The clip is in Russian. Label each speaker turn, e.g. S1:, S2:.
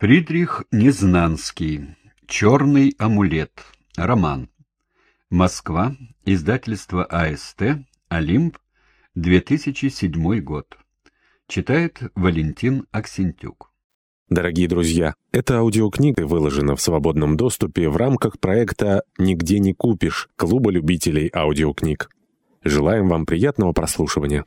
S1: Фридрих Незнанский. Черный амулет. Роман. Москва. Издательство АСТ. Олимп. 2007 год. Читает Валентин Аксентюк.
S2: Дорогие друзья, эта аудиокнига выложена в свободном доступе в рамках проекта «Нигде не купишь» Клуба любителей аудиокниг. Желаем вам приятного прослушивания.